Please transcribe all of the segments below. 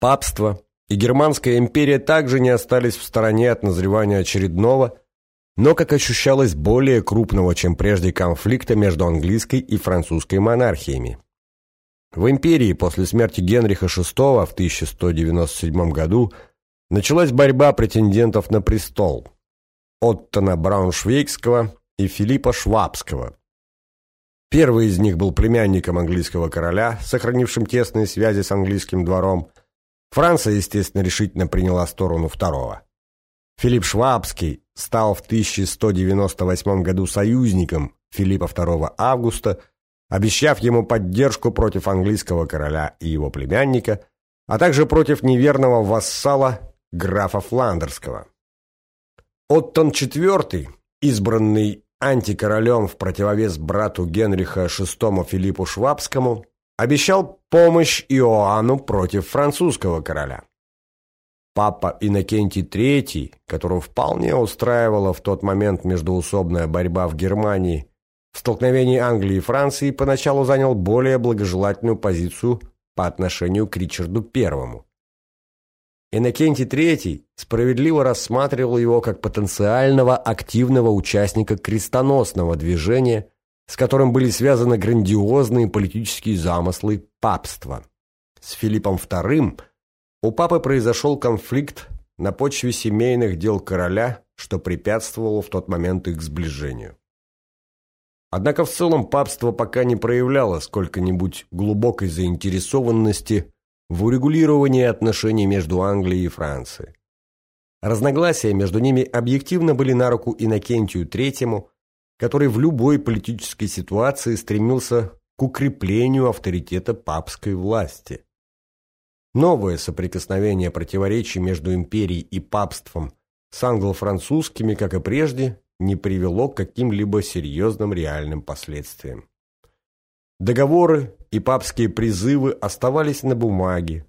Папство и Германская империя также не остались в стороне от назревания очередного, но, как ощущалось, более крупного, чем прежде, конфликта между английской и французской монархиями. В империи после смерти Генриха VI в 1197 году началась борьба претендентов на престол Оттона Брауншвейгского и Филиппа Швабского. Первый из них был племянником английского короля, сохранившим тесные связи с английским двором. Франция, естественно, решительно приняла сторону второго. Филипп Швабский стал в 1198 году союзником Филиппа II Августа, обещав ему поддержку против английского короля и его племянника, а также против неверного вассала графа Фландерского. Оттон IV, избранный антикоролем в противовес брату Генриха VI Филиппу Швабскому, обещал помощь Иоанну против французского короля. Папа Иннокентий III, которого вполне устраивала в тот момент междоусобная борьба в Германии, в столкновении Англии и Франции поначалу занял более благожелательную позицию по отношению к Ричарду I. Иннокентий III справедливо рассматривал его как потенциального активного участника крестоносного движения, с которым были связаны грандиозные политические замыслы папства. С Филиппом II у папы произошел конфликт на почве семейных дел короля, что препятствовало в тот момент их сближению. Однако в целом папство пока не проявляло сколько-нибудь глубокой заинтересованности в урегулировании отношений между Англией и Францией. Разногласия между ними объективно были на руку Иннокентию III, который в любой политической ситуации стремился к укреплению авторитета папской власти. Новое соприкосновение противоречий между империей и папством с англо-французскими, как и прежде, не привело к каким-либо серьезным реальным последствиям. Договоры и папские призывы оставались на бумаге.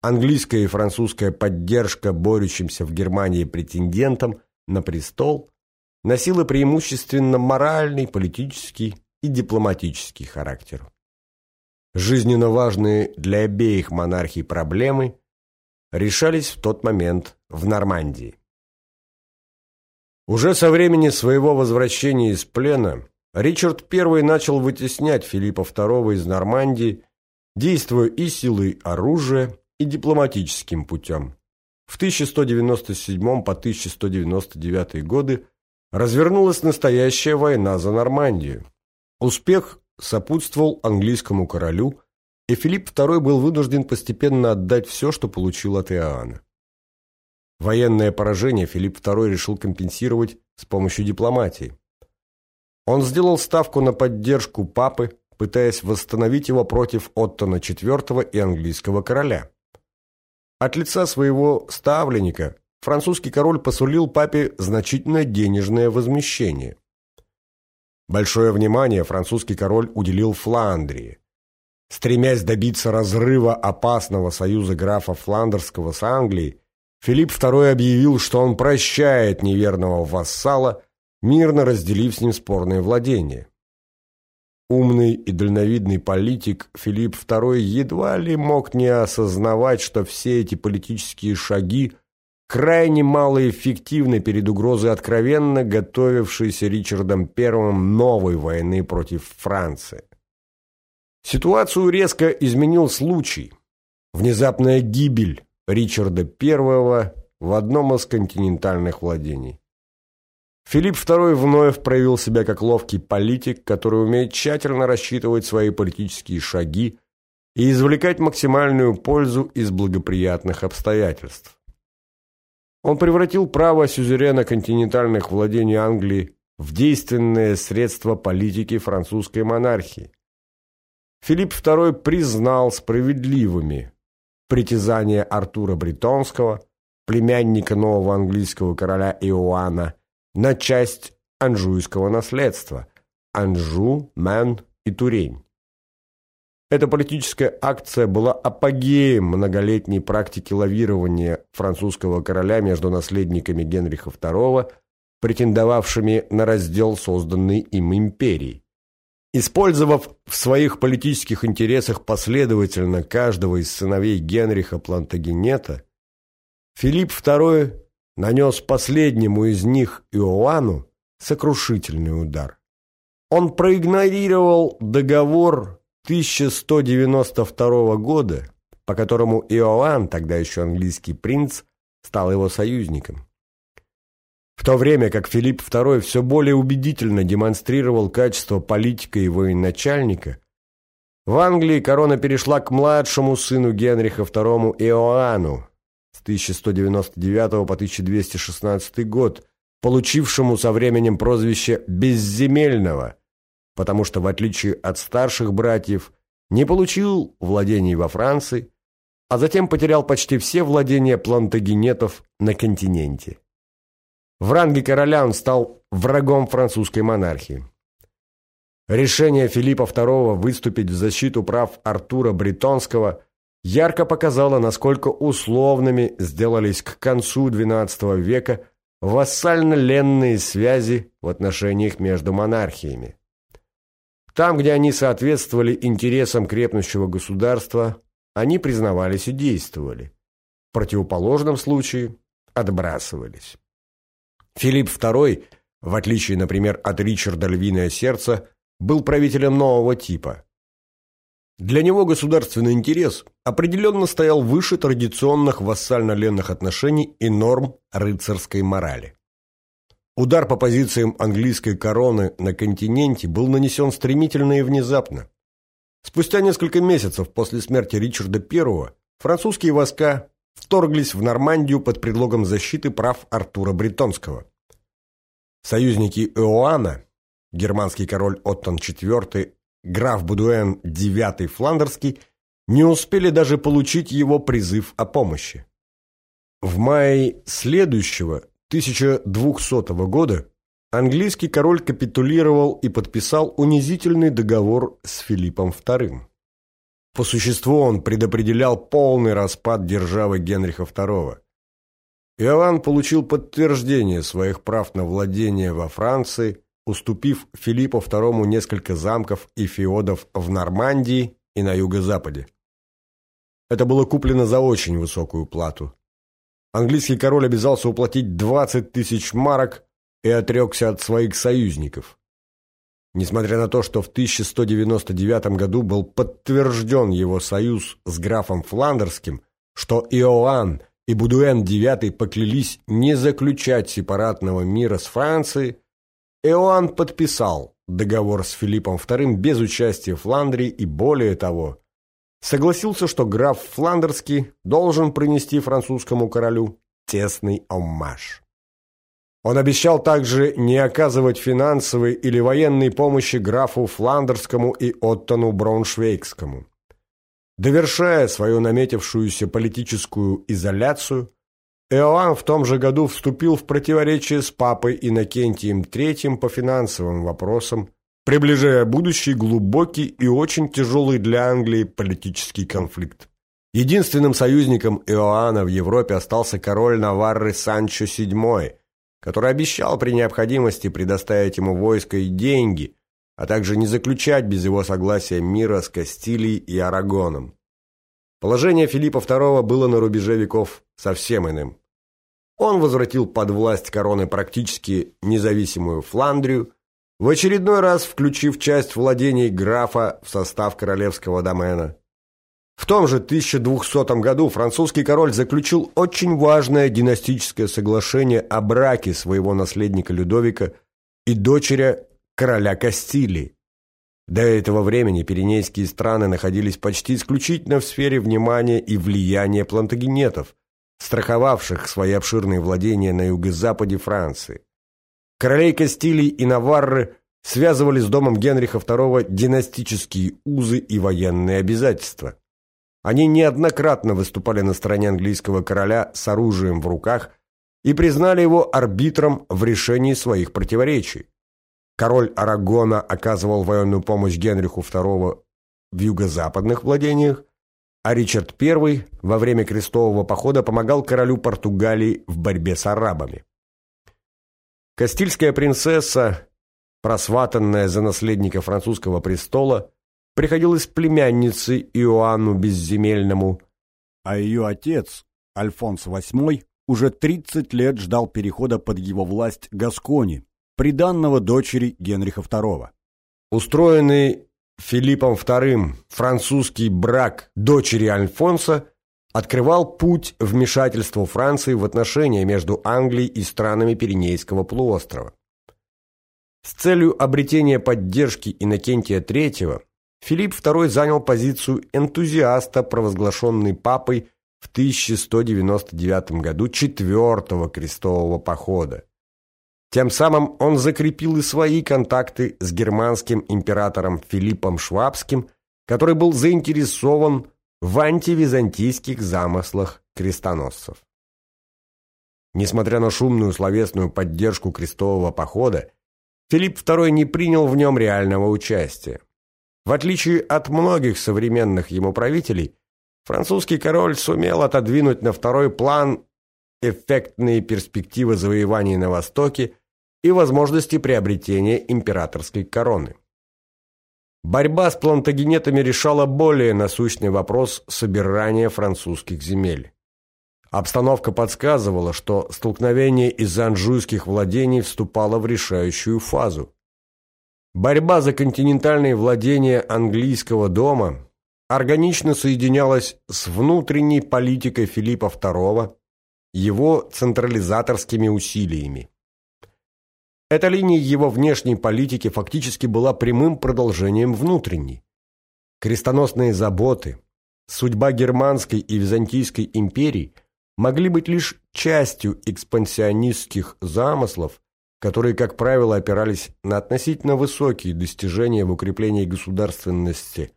Английская и французская поддержка борющимся в Германии претендентам на престол носила преимущественно моральный, политический и дипломатический характер жизненно важные для обеих монархий проблемы решались в тот момент в Нормандии. Уже со времени своего возвращения из плена Ричард I начал вытеснять Филиппа II из Нормандии, действуя и силой оружия, и дипломатическим путем. В 1197 по 1199 годы развернулась настоящая война за Нормандию. Успех сопутствовал английскому королю, и Филипп II был вынужден постепенно отдать все, что получил от Иоанна. Военное поражение Филипп II решил компенсировать с помощью дипломатии. Он сделал ставку на поддержку папы, пытаясь восстановить его против Оттона IV и английского короля. От лица своего ставленника французский король посулил папе значительное денежное возмещение. Большое внимание французский король уделил Фландрии. Стремясь добиться разрыва опасного союза графа Фландерского с Англией, Филипп II объявил, что он прощает неверного вассала, мирно разделив с ним спорные владения. Умный и дальновидный политик Филипп II едва ли мог не осознавать, что все эти политические шаги крайне малоэффективны перед угрозой откровенно готовившейся Ричардом I новой войны против Франции. Ситуацию резко изменил случай. Внезапная гибель Ричарда I в одном из континентальных владений. Филипп II вновь проявил себя как ловкий политик, который умеет тщательно рассчитывать свои политические шаги и извлекать максимальную пользу из благоприятных обстоятельств. Он превратил право сюзерена континентальных владений Англии в действенное средство политики французской монархии. Филипп II признал справедливыми притязания Артура Бретонского, племянника нового английского короля Иоанна, на часть анжуйского наследства – Анжу, Мэн и Турень. Эта политическая акция была апогеем многолетней практики лавирования французского короля между наследниками Генриха II, претендовавшими на раздел созданной им империи. Использовав в своих политических интересах последовательно каждого из сыновей Генриха Плантагенета, Филипп II нанес последнему из них, Иоанну, сокрушительный удар. Он проигнорировал договор 1192 года, по которому Иоанн, тогда еще английский принц, стал его союзником. В то время как Филипп II все более убедительно демонстрировал качество политика и военачальника, в Англии корона перешла к младшему сыну Генриха II Иоанну с 1199 по 1216 год, получившему со временем прозвище «безземельного», потому что, в отличие от старших братьев, не получил владений во Франции, а затем потерял почти все владения плантагенетов на континенте. В ранге короля он стал врагом французской монархии. Решение Филиппа II выступить в защиту прав Артура Бретонского ярко показало, насколько условными сделались к концу XII века вассально-ленные связи в отношениях между монархиями. Там, где они соответствовали интересам крепнущего государства, они признавались и действовали. В противоположном случае отбрасывались. Филипп II, в отличие, например, от Ричарда Львиное Сердце, был правителем нового типа. Для него государственный интерес определенно стоял выше традиционных вассально-ленных отношений и норм рыцарской морали. Удар по позициям английской короны на континенте был нанесен стремительно и внезапно. Спустя несколько месяцев после смерти Ричарда I французские войска вторглись в Нормандию под предлогом защиты прав Артура Бретонского. Союзники Иоанна, германский король Оттон IV, граф Будуэн IX Фландерский, не успели даже получить его призыв о помощи. В мае следующего, 1200 года, английский король капитулировал и подписал унизительный договор с Филиппом II. По существу он предопределял полный распад державы Генриха II. Иоанн получил подтверждение своих прав на владение во Франции, уступив Филиппу II несколько замков и феодов в Нормандии и на юго-западе. Это было куплено за очень высокую плату. Английский король обязался уплатить 20 тысяч марок и отрекся от своих союзников. Несмотря на то, что в 1199 году был подтвержден его союз с графом Фландерским, что Иоанн и Будуэн IX поклялись не заключать сепаратного мира с Францией, Иоанн подписал договор с Филиппом II без участия Фландрии и, более того, согласился, что граф Фландерский должен принести французскому королю тесный оммаж. Он обещал также не оказывать финансовой или военной помощи графу Фландерскому и Оттону Брауншвейгскому. Довершая свою наметившуюся политическую изоляцию, Иоанн в том же году вступил в противоречие с папой Иннокентием III по финансовым вопросам, приближая будущий глубокий и очень тяжелый для Англии политический конфликт. Единственным союзником Иоанна в Европе остался король Наварры Санчо VII – который обещал при необходимости предоставить ему войско и деньги, а также не заключать без его согласия мира с Кастилией и Арагоном. Положение Филиппа II было на рубеже веков совсем иным. Он возвратил под власть короны практически независимую Фландрию, в очередной раз включив часть владений графа в состав королевского домена. В том же 1200 году французский король заключил очень важное династическое соглашение о браке своего наследника Людовика и дочери короля Кастилии. До этого времени пиренейские страны находились почти исключительно в сфере внимания и влияния плантагенетов, страховавших свои обширные владения на юго-западе Франции. Королей Кастилии и Наварры связывали с домом Генриха II династические узы и военные обязательства. Они неоднократно выступали на стороне английского короля с оружием в руках и признали его арбитром в решении своих противоречий. Король Арагона оказывал военную помощь Генриху II в юго-западных владениях, а Ричард I во время крестового похода помогал королю Португалии в борьбе с арабами. Кастильская принцесса просватанная за наследника французского престола, приходилась племяннице Иоанну Безземельному, а ее отец, Альфонс VIII, уже 30 лет ждал перехода под его власть Гаскони, приданного дочери Генриха II. Устроенный Филиппом II французский брак дочери Альфонса открывал путь вмешательству Франции в отношения между Англией и странами Пиренейского полуострова. С целью обретения поддержки Иннокентия III Филипп II занял позицию энтузиаста, провозглашенный папой в 1199 году четвертого крестового похода. Тем самым он закрепил и свои контакты с германским императором Филиппом Швабским, который был заинтересован в антивизантийских замыслах крестоносцев. Несмотря на шумную словесную поддержку крестового похода, Филипп II не принял в нем реального участия. В отличие от многих современных ему правителей, французский король сумел отодвинуть на второй план эффектные перспективы завоеваний на Востоке и возможности приобретения императорской короны. Борьба с плантагенетами решала более насущный вопрос собирания французских земель. Обстановка подсказывала, что столкновение из-за анжуйских владений вступало в решающую фазу. Борьба за континентальные владения английского дома органично соединялась с внутренней политикой Филиппа II, его централизаторскими усилиями. Эта линия его внешней политики фактически была прямым продолжением внутренней. Крестоносные заботы, судьба германской и византийской империй могли быть лишь частью экспансионистских замыслов, которые, как правило, опирались на относительно высокие достижения в укреплении государственности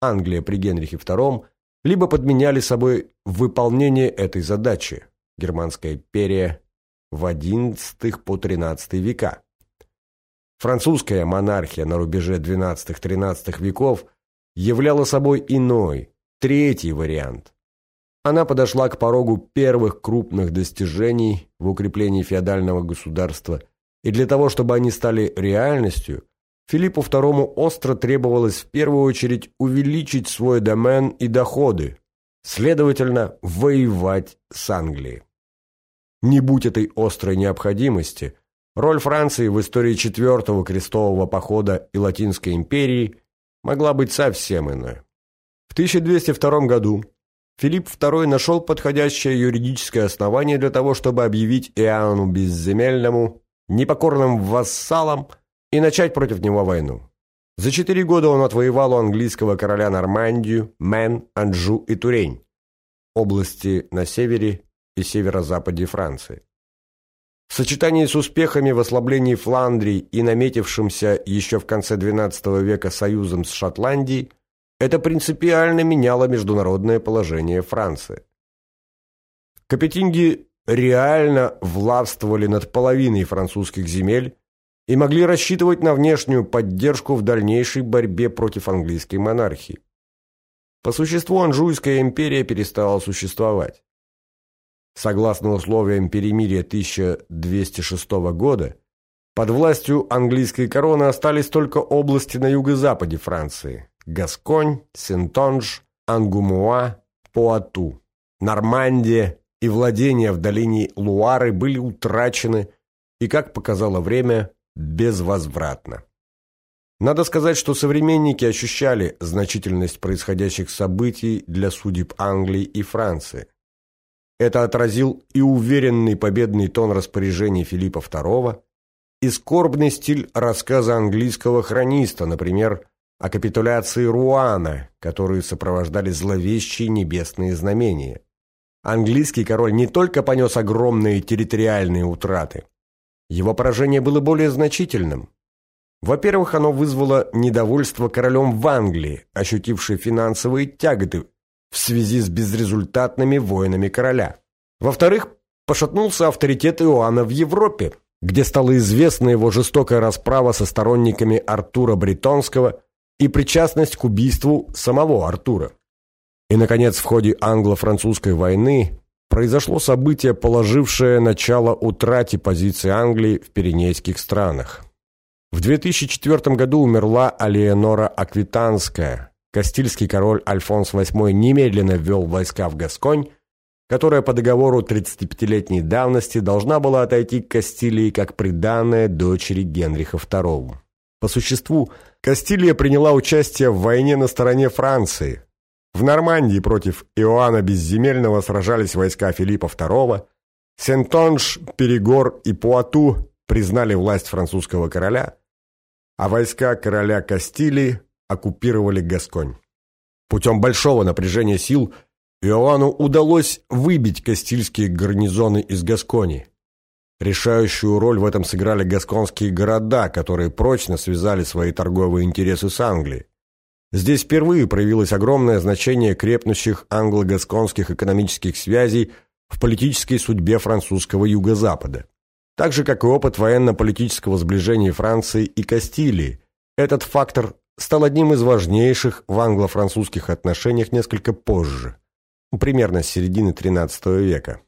Англия при Генрихе II, либо подменяли собой выполнение этой задачи Германская империя в XI по XIII века. Французская монархия на рубеже XII-XIII веков являла собой иной, третий вариант. Она подошла к порогу первых крупных достижений в укреплении феодального государства – и для того, чтобы они стали реальностью, Филиппу II остро требовалось в первую очередь увеличить свой домен и доходы, следовательно, воевать с Англией. Не будь этой острой необходимости, роль Франции в истории Четвертого крестового похода и Латинской империи могла быть совсем иной. В 1202 году Филипп II нашел подходящее юридическое основание для того, чтобы объявить Иоанну Безземельному непокорным вассалом и начать против него войну. За четыре года он отвоевал у английского короля Нормандию, Мен, Анжу и Турень, области на севере и северо-западе Франции. В сочетании с успехами в ослаблении Фландрии и наметившимся еще в конце XII века союзом с Шотландией, это принципиально меняло международное положение Франции. Капетинги реально властвовали над половиной французских земель и могли рассчитывать на внешнюю поддержку в дальнейшей борьбе против английской монархии. По существу Анжуйская империя перестала существовать. Согласно условиям перемирия 1206 года, под властью английской короны остались только области на юго-западе Франции – Гасконь, Сентонж, Ангумуа, Пуату, Нормандия и владения в долине Луары были утрачены и, как показало время, безвозвратно. Надо сказать, что современники ощущали значительность происходящих событий для судеб Англии и Франции. Это отразил и уверенный победный тон распоряжений Филиппа II, и скорбный стиль рассказа английского хрониста, например, о капитуляции Руана, которые сопровождали зловещие небесные знамения. Английский король не только понес огромные территориальные утраты. Его поражение было более значительным. Во-первых, оно вызвало недовольство королем в Англии, ощутивший финансовые тяготы в связи с безрезультатными войнами короля. Во-вторых, пошатнулся авторитет Иоанна в Европе, где стала известна его жестокая расправа со сторонниками Артура Бретонского и причастность к убийству самого Артура. И, наконец, в ходе англо-французской войны произошло событие, положившее начало утрате позиции Англии в Пиренейских странах. В 2004 году умерла Алиенора Аквитанская. Кастильский король Альфонс VIII немедленно ввел войска в Гасконь, которая по договору 35-летней давности должна была отойти к Кастилии как приданная дочери Генриха II. По существу, Кастилия приняла участие в войне на стороне Франции. В Нормандии против Иоанна Безземельного сражались войска Филиппа II, Сентонж, Перегор и Пуату признали власть французского короля, а войска короля Кастилии оккупировали Гасконь. Путем большого напряжения сил Иоанну удалось выбить кастильские гарнизоны из Гаскони. Решающую роль в этом сыграли гасконские города, которые прочно связали свои торговые интересы с Англией. Здесь впервые проявилось огромное значение крепнущих англо-гасконских экономических связей в политической судьбе французского юго-запада. Так же, как и опыт военно-политического сближения Франции и Кастилии, этот фактор стал одним из важнейших в англо-французских отношениях несколько позже, примерно с середины XIII века.